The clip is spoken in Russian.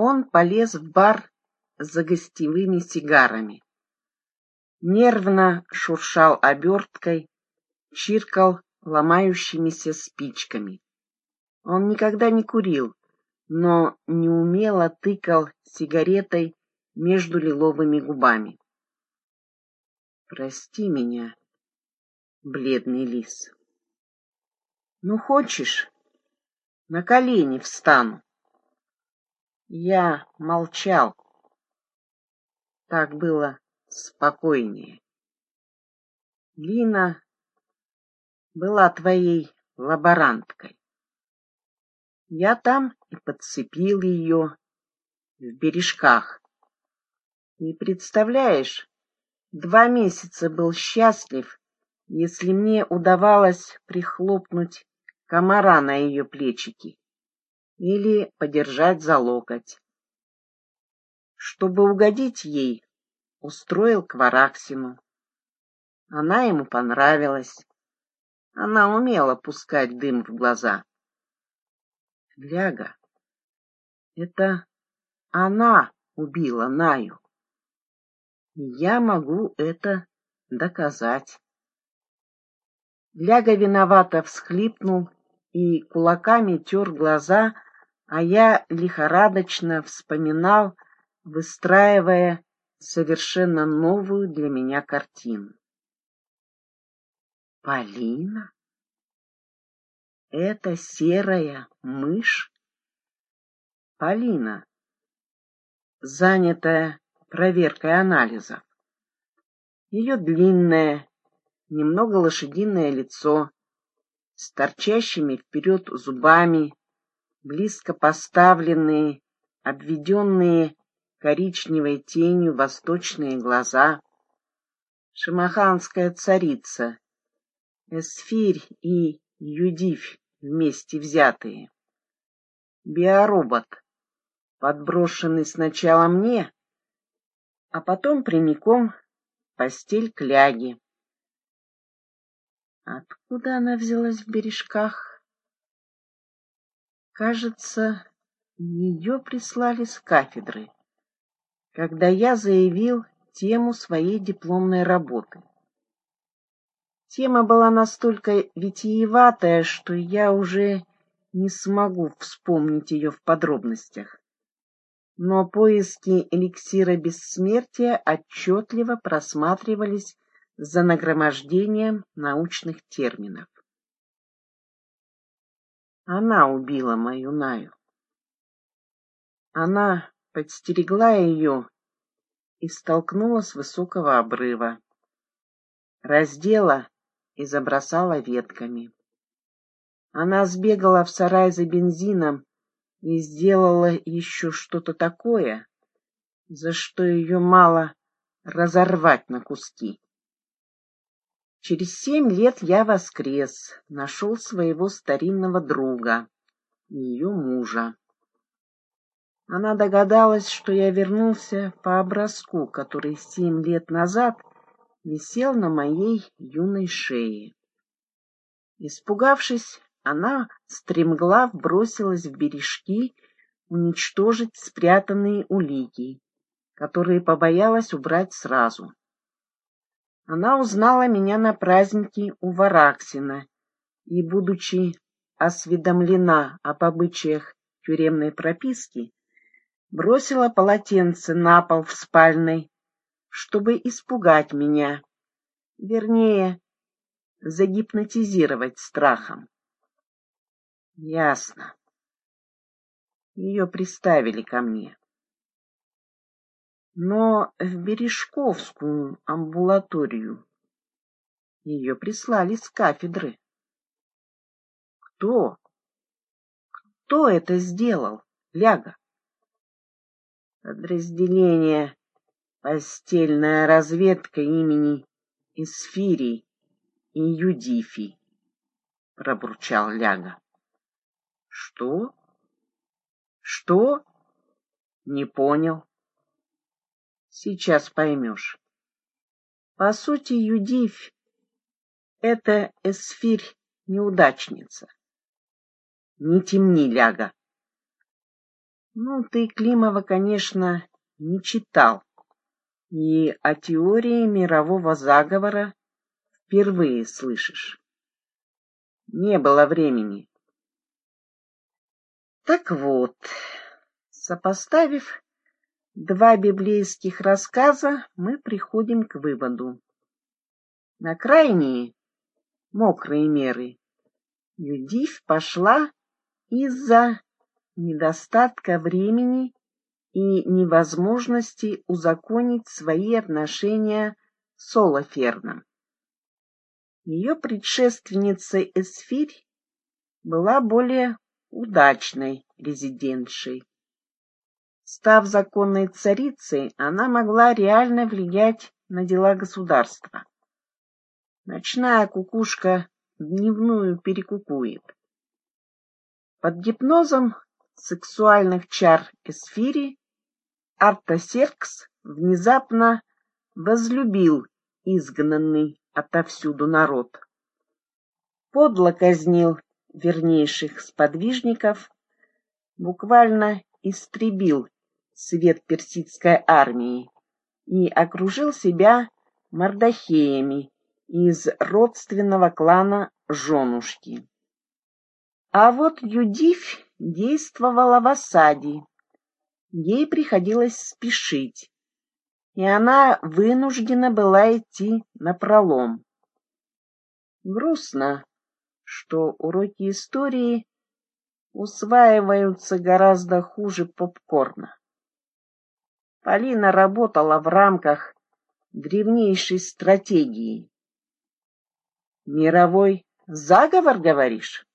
он полез в бар за гостевыми сигарами. Нервно шуршал оберткой, чиркал ломающимися спичками. Он никогда не курил, но неумело тыкал сигаретой между лиловыми губами. Прости меня, бледный лис. Ну, хочешь, на колени встану. Я молчал. Так было спокойнее. Лина была твоей лаборанткой. Я там и подцепил ее в бережках. Не представляешь, два месяца был счастлив, если мне удавалось прихлопнуть комара на ее плечики или подержать за локоть. Чтобы угодить ей, устроил к Вараксину. Она ему понравилась. Она умела пускать дым в глаза. Ляга, это она убила Наю. Я могу это доказать. Ляга виновато всхлипнул и кулаками тер глаза, а я лихорадочно вспоминал, выстраивая совершенно новую для меня картину. Полина? Это серая мышь? Полина, занятая проверкой анализов. Ее длинное, немного лошадиное лицо с торчащими вперед зубами, близко поставленные, обведенные коричневой тенью восточные глаза, шамаханская царица, Эсфирь и Юдивь вместе взятые, биоробот, подброшенный сначала мне, а потом прямиком постель кляги. Откуда она взялась в бережках? Кажется, ее прислали с кафедры, когда я заявил тему своей дипломной работы. Тема была настолько витиеватая, что я уже не смогу вспомнить ее в подробностях. Но поиски эликсира бессмертия отчетливо просматривались за нагромождением научных терминов. Она убила мою Наю. Она подстерегла ее и столкнула с высокого обрыва. Раздела и забросала ветками. Она сбегала в сарай за бензином и сделала еще что-то такое, за что ее мало разорвать на куски. Через семь лет я воскрес, нашел своего старинного друга, ее мужа. Она догадалась, что я вернулся по образку, который семь лет назад висел на моей юной шее. Испугавшись, она стремглав бросилась в бережки уничтожить спрятанные улики, которые побоялась убрать сразу. Она узнала меня на празднике у Вараксина и, будучи осведомлена об обычаях тюремной прописки, бросила полотенце на пол в спальной, чтобы испугать меня, вернее, загипнотизировать страхом. Ясно. Ее приставили ко мне но в Бережковскую амбулаторию. Ее прислали с кафедры. Кто? Кто это сделал, Ляга? Подразделение «Постельная разведка» имени Исфирий и Юдифи, пробурчал Ляга. Что? Что? Не понял. Сейчас поймешь. По сути, Юдивь — это эсфирь-неудачница. Не темни, ляга. Ну, ты Климова, конечно, не читал. И о теории мирового заговора впервые слышишь. Не было времени. Так вот, сопоставив два библейских рассказа, мы приходим к выводу. На крайние, мокрые меры, Юдивь пошла из-за недостатка времени и невозможности узаконить свои отношения с Олаферном. Ее предшественницей Эсфирь была более удачной резидентшей. Став законной царицей, она могла реально влиять на дела государства. Ночная кукушка дневную перекукует. Под гипнозом сексуальных чар Эсфири Артасеркс внезапно возлюбил изгнанный отовсюду народ. Подло казнил вернейших сподвижников, буквально истребил свет персидской армии и окружил себя мордахеями из родственного клана женушки. А вот Юдивь действовала в осаде. Ей приходилось спешить, и она вынуждена была идти на пролом. Грустно, что уроки истории усваиваются гораздо хуже попкорна. Полина работала в рамках древнейшей стратегии. Мировой заговор, говоришь?